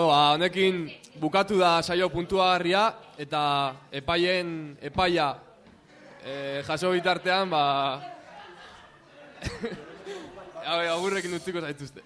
Bueno, ba, honekin bukatu da saio puntuagarria eta epaien epaia e, jaso bitartean, ba... Agurrekin utziko zaituzte.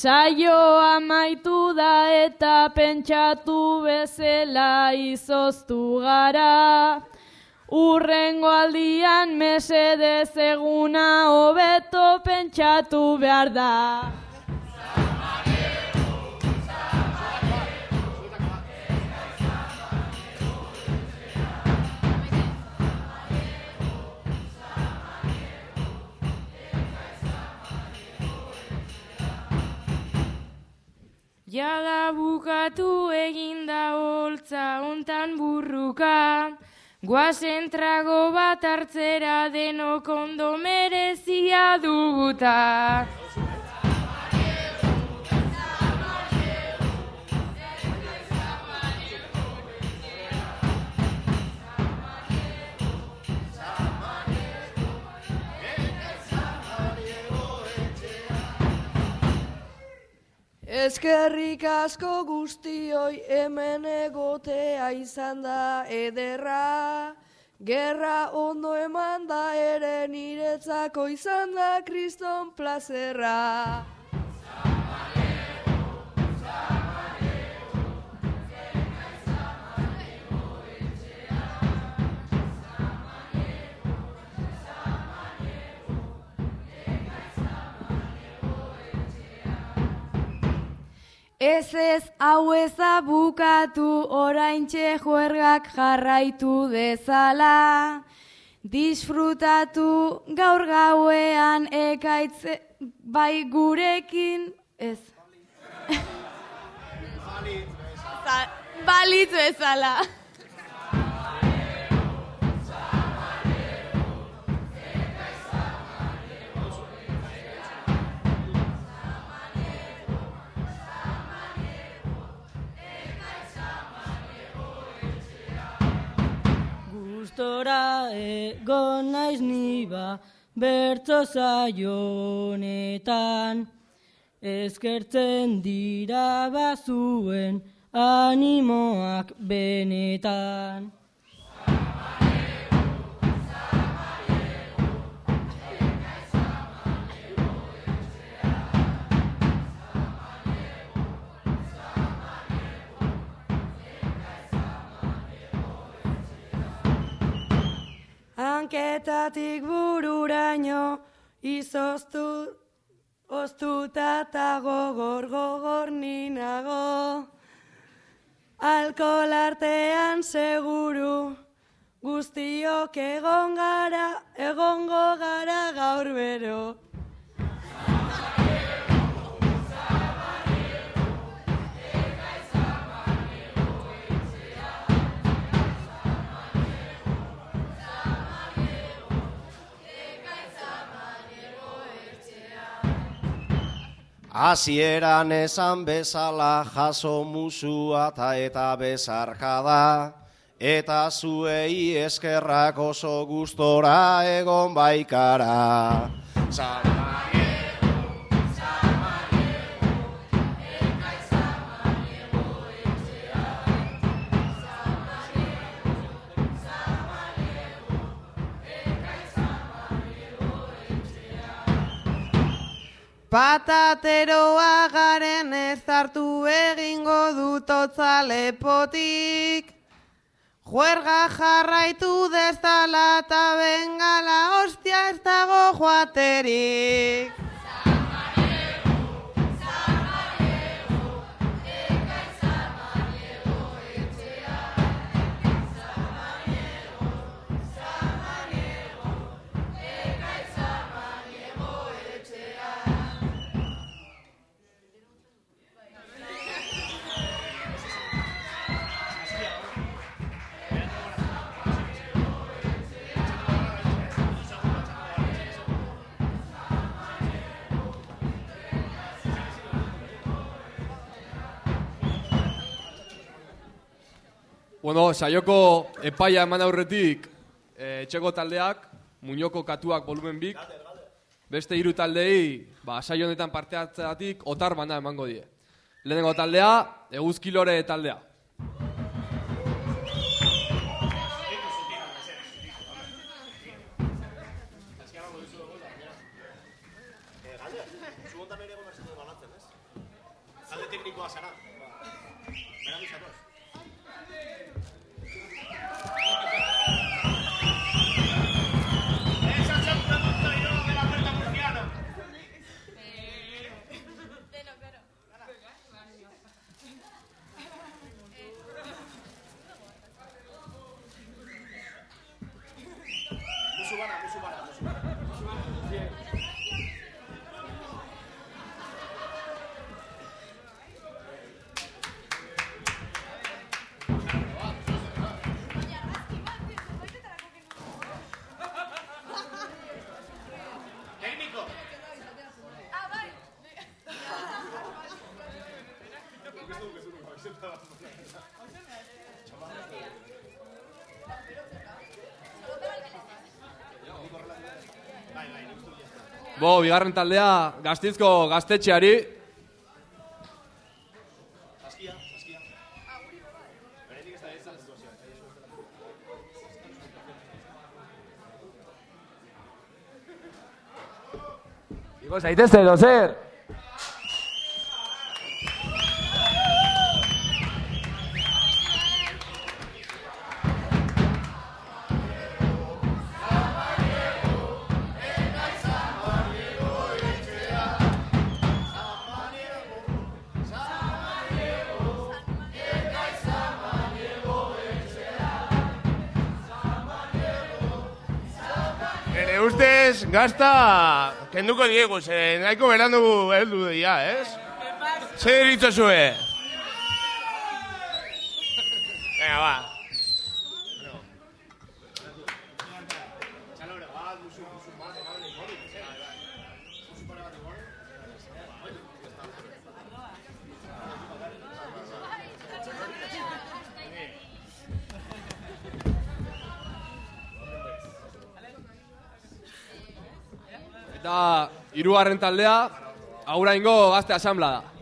Saio amaitu da eta pentsatu bezala izoztu gara. Urrengo aldian mesedez eguna hobeto pentsatu behar da. Jada bukatu eginda holtza hontan burruka, guazen trago bat hartzera denok ondo merezia duguta. Eskerrik asko guztioi hemen egotea izan da ederra. Gerra ondo eman da ere niretzako izan da kriston plazerra. Ez ez hau eza bukatu oraintxe juergak jarraitu dezala. Disfrutatu gaur gauean ekaitze bai gurekin ez. Balitz bezala. Gustora egon naiz niba bertzo zaionetan. Ezkertzen dira bazuen animoak benetan Hanketatik bururaino izoztu oztuta eta gogor gogor ninago. Alkohol artean seguru guztiok egon gara, egongo gara gaur bero. Hasieran esan bezala jaso musua eta eta bezarkada, eta zuei eskerrak oso gustora egon baikara. Patateroa garen ez hartu egingo dut otzalepotik. Juerga jarraitu dezala eta bengala ostia ez dago joaterik. Bueno, saioko epaia eman aurretik eh, etxeko taldeak, muñoko katuak volumen bik, beste hiru taldei, ba, saio honetan parte hartzeatik otar bana emango die. Lehenengo taldea, eguzkilore taldea. Bo, bigarren taldea, gaztizko gaztetxeari. Igo zaitezte, edo ustez, gazta kenduko diegu, ze nahiko berandu heldu dira, ez? Zer diritzo zue? Venga, ba. Eta hirugarren taldea, auraingo gazte asamblea da.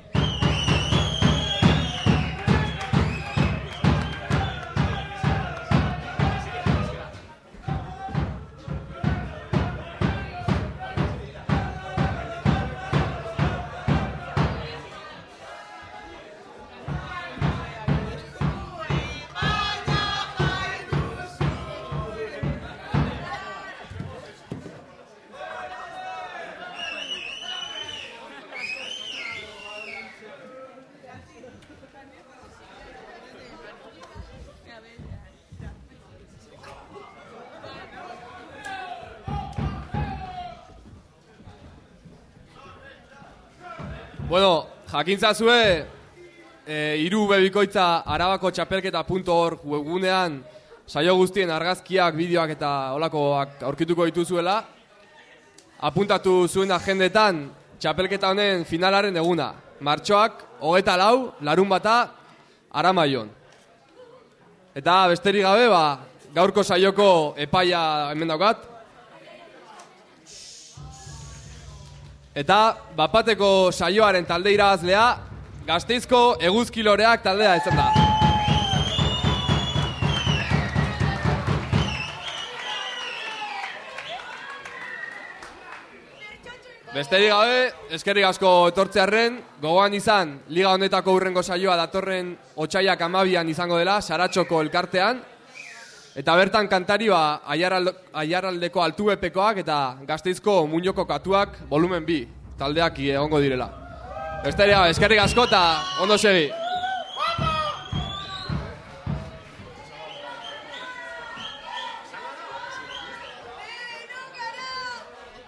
Bueno, jakintza zue, e, iru bebikoitza arabako txapelketa.org webgunean saio guztien argazkiak, bideoak eta olakoak aurkituko dituzuela. Apuntatu zuen agendetan txapelketa honen finalaren eguna. Martxoak, hogeta lau, larun bata, aramaion. Eta besterik gabe, ba, gaurko saioko epaia hemen daukat. Eta bapateko saioaren talde irabazlea, gazteizko eguzkiloreak taldea izan da. Besterik gabe, eskerrik asko etortzearren, gogoan izan, liga honetako urrengo saioa datorren otxaiak amabian izango dela, Saratxoko elkartean, Eta bertan kantari ba, aiaraldeko altuepekoak eta gazteizko muñoko katuak volumen bi taldeak egongo direla. Besteria, eskerrik asko eta ondo segi.